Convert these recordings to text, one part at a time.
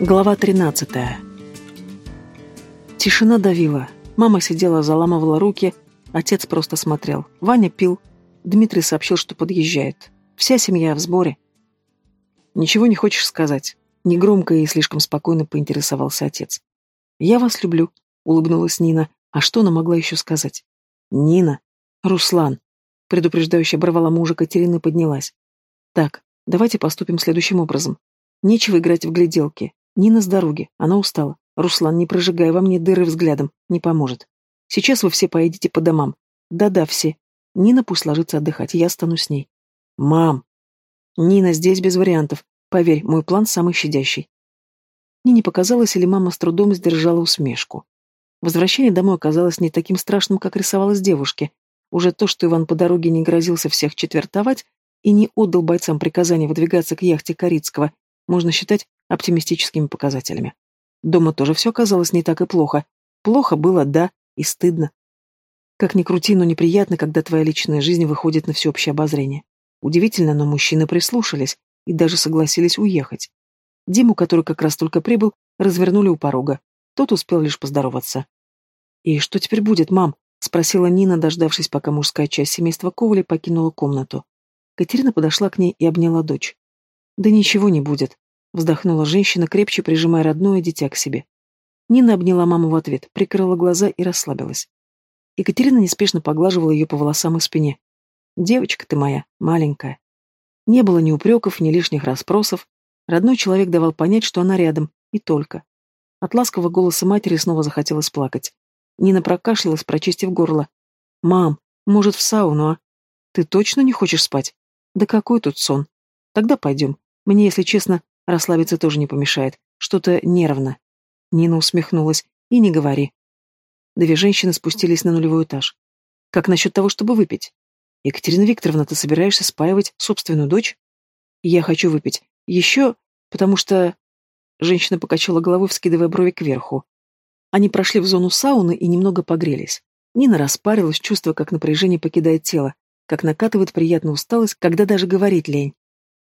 Глава 13. Тишина давила. Мама сидела, заламывала руки, отец просто смотрел. Ваня пил. Дмитрий сообщил, что подъезжает. Вся семья в сборе. «Ничего не хочешь сказать?» Негромко и слишком спокойно поинтересовался отец. «Я вас люблю», — улыбнулась Нина. А что она могла еще сказать? «Нина! Руслан!» Предупреждающе оборвала мужа Катерина и поднялась. «Так, давайте поступим следующим образом. Нечего играть в гляделки. Нина с дороги, она устала. Руслан, не прожигай во мне дыры взглядом, не поможет. Сейчас вы все поедете по домам. Да-да, все. Нина пусть ложится отдыхать, я останусь с ней. Мам! Нина здесь без вариантов. Поверь, мой план самый щадящий. Нине показалось, или мама с трудом сдержала усмешку. Возвращение домой оказалось не таким страшным, как рисовалось девушке. Уже то, что Иван по дороге не грозился всех четвертовать и не отдал бойцам приказание выдвигаться к яхте Корицкого, можно считать оптимистическими показателями. Дома тоже все оказалось не так и плохо. Плохо было, да, и стыдно. Как ни крути, но неприятно, когда твоя личная жизнь выходит на всеобщее обозрение. Удивительно, но мужчины прислушались и даже согласились уехать. Диму, который как раз только прибыл, развернули у порога. Тот успел лишь поздороваться. «И что теперь будет, мам?» — спросила Нина, дождавшись, пока мужская часть семейства Ковали покинула комнату. Катерина подошла к ней и обняла дочь. «Да ничего не будет», Вздохнула женщина, крепче прижимая родное дитя к себе. Нина обняла маму в ответ, прикрыла глаза и расслабилась. Екатерина неспешно поглаживала ее по волосам и спине. «Девочка ты моя, маленькая». Не было ни упреков, ни лишних расспросов. Родной человек давал понять, что она рядом, и только. От ласкового голоса матери снова захотелось плакать. Нина прокашлялась, прочистив горло. «Мам, может, в сауну, а? Ты точно не хочешь спать? Да какой тут сон? Тогда пойдем. Мне, если честно, Расслабиться тоже не помешает. Что-то нервно. Нина усмехнулась. И не говори. Две женщины спустились на нулевой этаж. Как насчет того, чтобы выпить? Екатерина Викторовна, ты собираешься спаивать собственную дочь? Я хочу выпить. Еще, потому что... Женщина покачала головой, вскидывая брови кверху. Они прошли в зону сауны и немного погрелись. Нина распарилась, чувствуя, как напряжение покидает тело, как накатывает приятная усталость, когда даже говорить лень.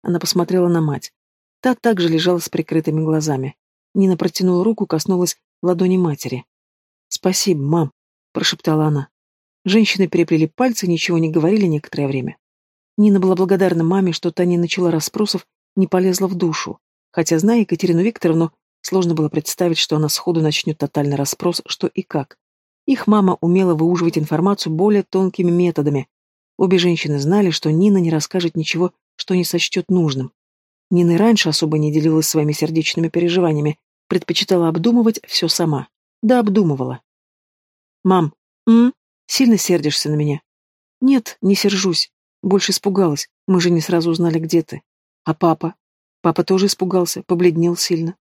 Она посмотрела на мать. Та также лежала с прикрытыми глазами. Нина протянула руку, коснулась ладони матери. «Спасибо, мам», — прошептала она. Женщины переплели пальцы, ничего не говорили некоторое время. Нина была благодарна маме, что та не начала расспросов, не полезла в душу. Хотя, зная Екатерину Викторовну, сложно было представить, что она сходу начнет тотальный расспрос, что и как. Их мама умела выуживать информацию более тонкими методами. Обе женщины знали, что Нина не расскажет ничего, что не сочтет нужным. Нина раньше особо не делилась своими сердечными переживаниями, предпочитала обдумывать все сама. Да, обдумывала. «Мам, м? Сильно сердишься на меня?» «Нет, не сержусь. Больше испугалась. Мы же не сразу узнали, где ты. А папа?» Папа тоже испугался, побледнел сильно.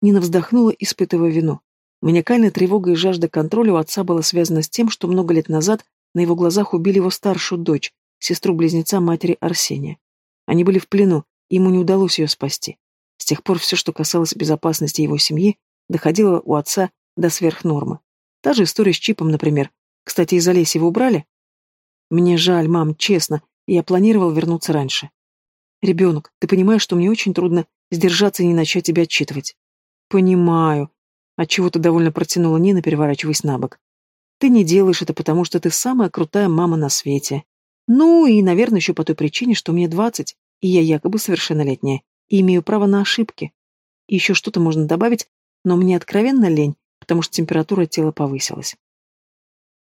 Нина вздохнула, испытывая вину. Маниакальная тревога и жажда контроля у отца была связана с тем, что много лет назад на его глазах убили его старшую дочь, сестру-близнеца матери Арсения. Они были в плену, Ему не удалось ее спасти. С тех пор все, что касалось безопасности его семьи, доходило у отца до сверхнормы. Та же история с Чипом, например. Кстати, из Олеси его убрали? Мне жаль, мам, честно, я планировал вернуться раньше. Ребенок, ты понимаешь, что мне очень трудно сдержаться и не начать тебя отчитывать? Понимаю. Отчего-то довольно протянула Нина, переворачиваясь на бок. Ты не делаешь это, потому что ты самая крутая мама на свете. Ну и, наверное, еще по той причине, что мне двадцать и я якобы совершеннолетняя, и имею право на ошибки. И еще что-то можно добавить, но мне откровенно лень, потому что температура тела повысилась.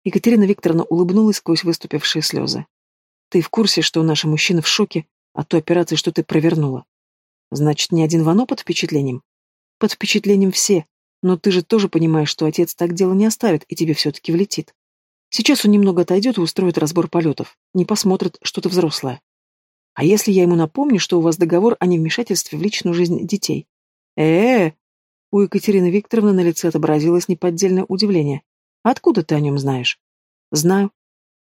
Екатерина Викторовна улыбнулась сквозь выступившие слезы. «Ты в курсе, что наши мужчины в шоке от той операции, что ты провернула? Значит, не один Вано под впечатлением? Под впечатлением все, но ты же тоже понимаешь, что отец так дело не оставит, и тебе все-таки влетит. Сейчас он немного отойдет и устроит разбор полетов, не посмотрит, что ты взрослая. А если я ему напомню, что у вас договор о невмешательстве в личную жизнь детей? э э У Екатерины Викторовны на лице отобразилось неподдельное удивление. Откуда ты о нем знаешь? Знаю.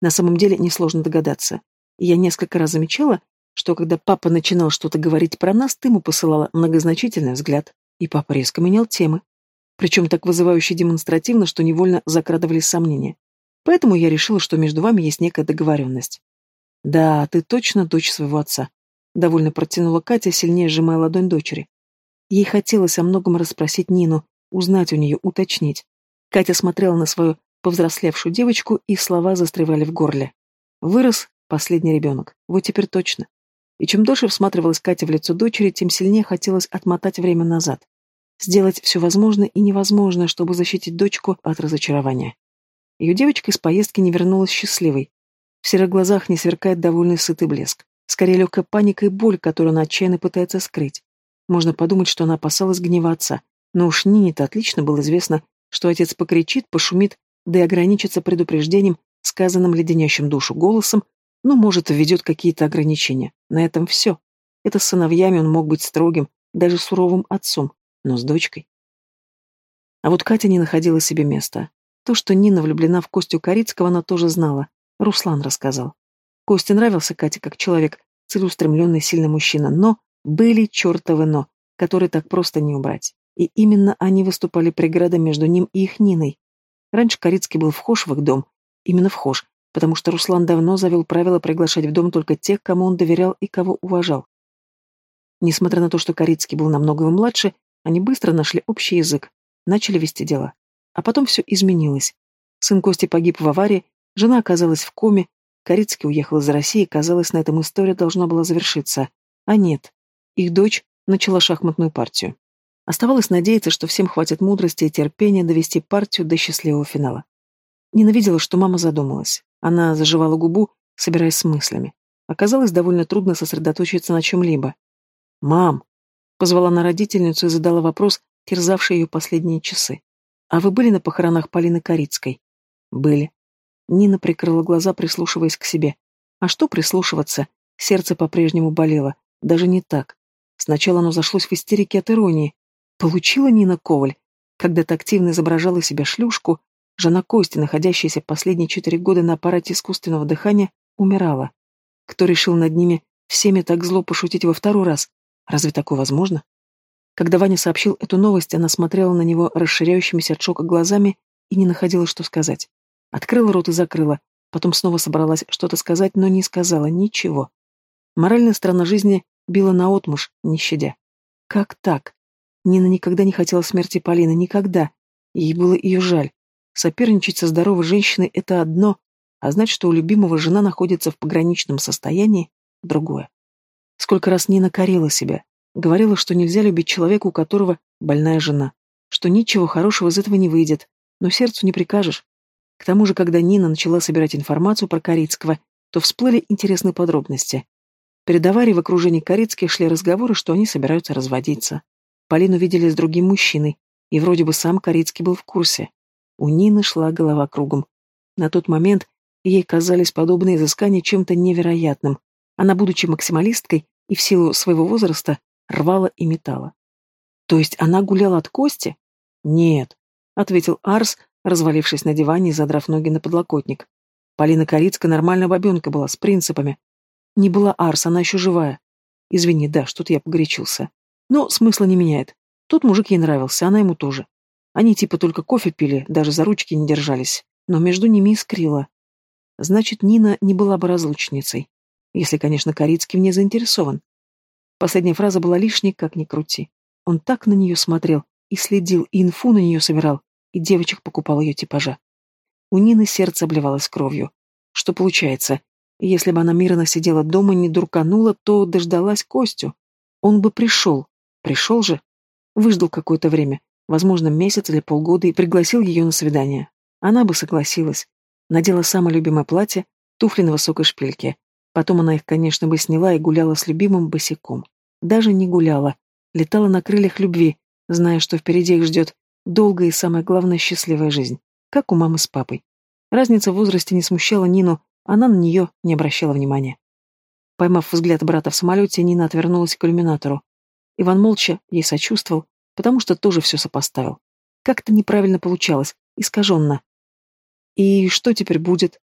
На самом деле несложно догадаться. Я несколько раз замечала, что когда папа начинал что-то говорить про нас, ты ему посылала многозначительный взгляд, и папа резко менял темы. Причем так вызывающе демонстративно, что невольно закрадывались сомнения. Поэтому я решила, что между вами есть некая договоренность. «Да, ты точно дочь своего отца», — довольно протянула Катя, сильнее сжимая ладонь дочери. Ей хотелось о многом расспросить Нину, узнать у нее, уточнить. Катя смотрела на свою повзрослевшую девочку, и слова застревали в горле. Вырос последний ребенок. Вот теперь точно. И чем дольше всматривалась Катя в лицо дочери, тем сильнее хотелось отмотать время назад. Сделать все возможное и невозможное, чтобы защитить дочку от разочарования. Ее девочка из поездки не вернулась счастливой. В серых глазах не сверкает довольный сытый блеск. Скорее легкая паника и боль, которую она отчаянно пытается скрыть. Можно подумать, что она опасалась гнева отца. Но уж Нине-то отлично было известно, что отец покричит, пошумит, да и ограничится предупреждением, сказанным леденящим душу голосом, ну, может, введет какие-то ограничения. На этом все. Это с сыновьями он мог быть строгим, даже суровым отцом, но с дочкой. А вот Катя не находила себе места. То, что Нина влюблена в Костю Корицкого, она тоже знала. Руслан рассказал. Косте нравился Кате как человек, целеустремленный, сильный мужчина, но были чертовы «но», которые так просто не убрать. И именно они выступали преградой между ним и их Ниной. Раньше Корицкий был вхож в их дом, именно вхож, потому что Руслан давно завел правило приглашать в дом только тех, кому он доверял и кого уважал. Несмотря на то, что Корицкий был намного младше, они быстро нашли общий язык, начали вести дела. А потом все изменилось. Сын Кости погиб в аварии, жена оказалась в коме, Корицкий уехал из России, казалось, на этом история должна была завершиться. А нет. Их дочь начала шахматную партию. Оставалось надеяться, что всем хватит мудрости и терпения довести партию до счастливого финала. Ненавидела, что мама задумалась. Она заживала губу, собираясь с мыслями. Оказалось довольно трудно сосредоточиться на чем-либо. «Мам!» — позвала на родительницу и задала вопрос, терзавший ее последние часы. «А вы были на похоронах Полины Корицкой?» «Были». Нина прикрыла глаза, прислушиваясь к себе. А что прислушиваться? Сердце по-прежнему болело. Даже не так. Сначала оно зашлось в истерике от иронии. Получила Нина Коваль. Когда-то активно изображала себя шлюшку, жена Кости, находящаяся последние четыре года на аппарате искусственного дыхания, умирала. Кто решил над ними всеми так зло пошутить во второй раз? Разве такое возможно? Когда Ваня сообщил эту новость, она смотрела на него расширяющимися от шока глазами и не находила, что сказать. Открыла рот и закрыла, потом снова собралась что-то сказать, но не сказала ничего. Моральная сторона жизни била наотмашь, не щадя. Как так? Нина никогда не хотела смерти Полины, никогда. Ей было ее жаль. Соперничать со здоровой женщиной — это одно, а знать, что у любимого жена находится в пограничном состоянии — другое. Сколько раз Нина корила себя, Говорила, что нельзя любить человека, у которого больная жена, что ничего хорошего из этого не выйдет, но сердцу не прикажешь. К тому же, когда Нина начала собирать информацию про Корицкого, то всплыли интересные подробности. Перед аварией в окружении Корицких шли разговоры, что они собираются разводиться. Полину видели с другим мужчиной, и вроде бы сам Корицкий был в курсе. У Нины шла голова кругом. На тот момент ей казались подобные изыскания чем-то невероятным. Она, будучи максималисткой и в силу своего возраста, рвала и метала. То есть она гуляла от Кости? Нет, ответил Арс, развалившись на диване и задрав ноги на подлокотник. Полина Корицкая нормальная бабенка была, с принципами. Не была Арс, она еще живая. Извини, да, что-то я погорячился. Но смысла не меняет. Тот мужик ей нравился, она ему тоже. Они типа только кофе пили, даже за ручки не держались. Но между ними искрило. Значит, Нина не была бы разлучницей. Если, конечно, Корицкий в ней заинтересован. Последняя фраза была лишней, как ни крути. Он так на нее смотрел, и следил, и инфу на нее собирал, и девочек покупал ее типажа. У Нины сердце обливалось кровью. Что получается? Если бы она мирно сидела дома, не дурканула, то дождалась Костю. Он бы пришел. Пришел же. Выждал какое-то время, возможно, месяц или полгода, и пригласил ее на свидание. Она бы согласилась. Надела самое любимое платье, туфли на высокой шпильке, Потом она их, конечно, бы сняла и гуляла с любимым босиком. Даже не гуляла. Летала на крыльях любви, зная, что впереди их ждет долгая и, самое главное, счастливая жизнь. Как у мамы с папой. Разница в возрасте не смущала Нину, она на нее не обращала внимания. Поймав взгляд брата в самолете, Нина отвернулась к иллюминатору. Иван молча ей сочувствовал, потому что тоже все сопоставил. Как-то неправильно получалось, искаженно. «И что теперь будет?»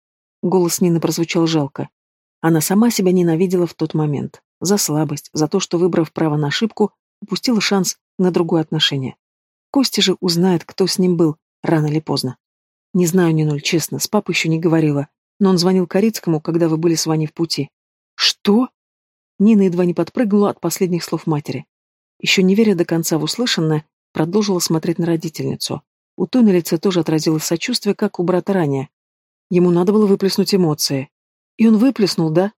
Голос Нины прозвучал жалко. Она сама себя ненавидела в тот момент. За слабость, за то, что, выбрав право на ошибку, упустила шанс на другое отношение. Костя же узнает, кто с ним был, рано или поздно. Не знаю, Нинуль, честно, с папой еще не говорила, но он звонил Корицкому, когда вы были с Ваней в пути. Что? Нина едва не подпрыгнула от последних слов матери. Еще не веря до конца в услышанное, продолжила смотреть на родительницу. У той на лице тоже отразилось сочувствие, как у брата ранее. Ему надо было выплеснуть эмоции. И он выплеснул, да?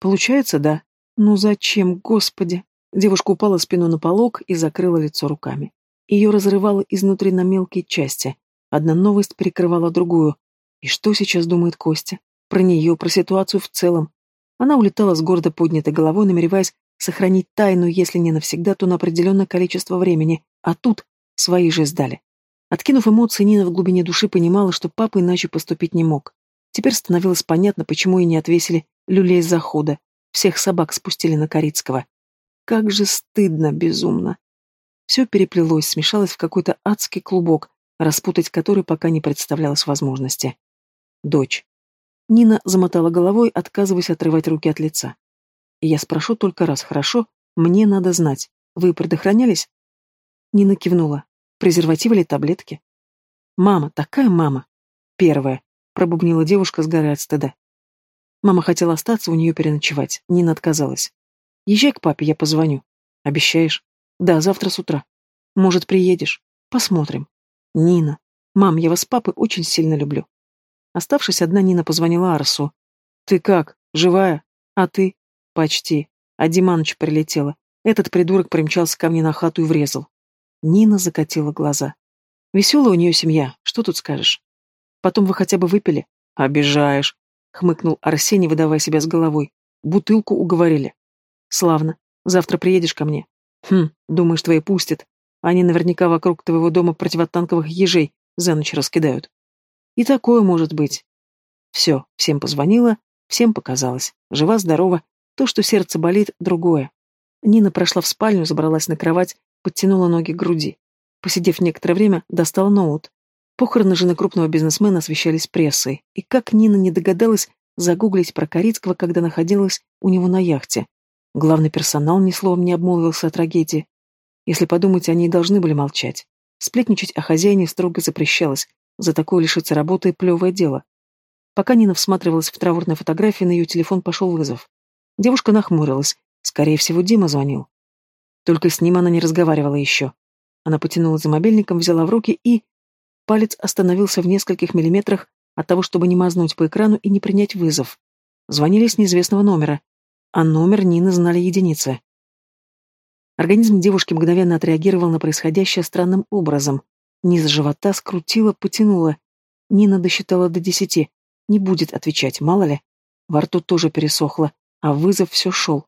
Получается, да? Ну зачем, господи? Девушка упала спину на полог и закрыла лицо руками. Ее разрывало изнутри на мелкие части. Одна новость перекрывала другую. И что сейчас думает Костя? Про нее, про ситуацию в целом. Она улетала с гордо поднятой головой, намереваясь сохранить тайну, если не навсегда, то на определенное количество времени, а тут свои же сдали. Откинув эмоции, Нина в глубине души понимала, что папа иначе поступить не мог. Теперь становилось понятно, почему и не отвесили люлей захода, всех собак спустили на Корицкого. Как же стыдно, безумно. Все переплелось, смешалось в какой-то адский клубок, распутать который пока не представлялось возможности. Дочь. Нина замотала головой, отказываясь отрывать руки от лица. «Я спрошу только раз, хорошо? Мне надо знать. Вы предохранялись?» Нина кивнула. «Презервативы или таблетки?» «Мама, такая мама!» «Первая», — пробубнила девушка, сгорая от стыда. Мама хотела остаться у нее переночевать. Нина отказалась. «Езжай к папе, я позвоню». «Обещаешь?» «Да, завтра с утра». «Может, приедешь?» «Посмотрим». «Нина. Мам, я вас с папой очень сильно люблю». Оставшись одна, Нина позвонила Арсу. «Ты как? Живая? А ты?» «Почти. А Диманыч прилетела. Этот придурок примчался ко мне на хату и врезал». Нина закатила глаза. «Веселая у нее семья, что тут скажешь?» «Потом вы хотя бы выпили?» «Обижаешь», — хмыкнул Арсений, выдавая себя с головой. «Бутылку уговорили». «Славно. Завтра приедешь ко мне?» «Хм, думаешь, твои пустят? Они наверняка вокруг твоего дома противотанковых ежей за ночь раскидают». И такое может быть. Все, всем позвонила, всем показалось. Жива-здорова. То, что сердце болит, другое. Нина прошла в спальню, забралась на кровать, подтянула ноги к груди. Посидев некоторое время, достала ноут. Похороны жены крупного бизнесмена освещались прессой. И как Нина не догадалась загуглить про Корицкого, когда находилась у него на яхте. Главный персонал ни словом не обмолвился о трагедии. Если подумать, они и должны были молчать. Сплетничать о хозяине строго запрещалось, за такое лишиться работы – плевое дело. Пока Нина всматривалась в траурные фотографии, на ее телефон пошел вызов. Девушка нахмурилась. Скорее всего, Дима звонил. Только с ним она не разговаривала еще. Она потянула за мобильником, взяла в руки и... Палец остановился в нескольких миллиметрах от того, чтобы не мазнуть по экрану и не принять вызов. Звонили с неизвестного номера, а номер Нины знали единицы. Организм девушки мгновенно отреагировал на происходящее странным образом. Низ живота скрутила, потянула. Нина досчитала до десяти. Не будет отвечать, мало ли. Во рту тоже пересохло, а вызов все шел.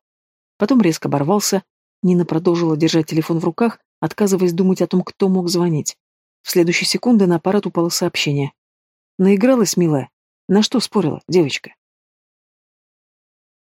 Потом резко оборвался. Нина продолжила держать телефон в руках, отказываясь думать о том, кто мог звонить. В следующие секунды на аппарат упало сообщение. Наигралась, милая. На что спорила, девочка?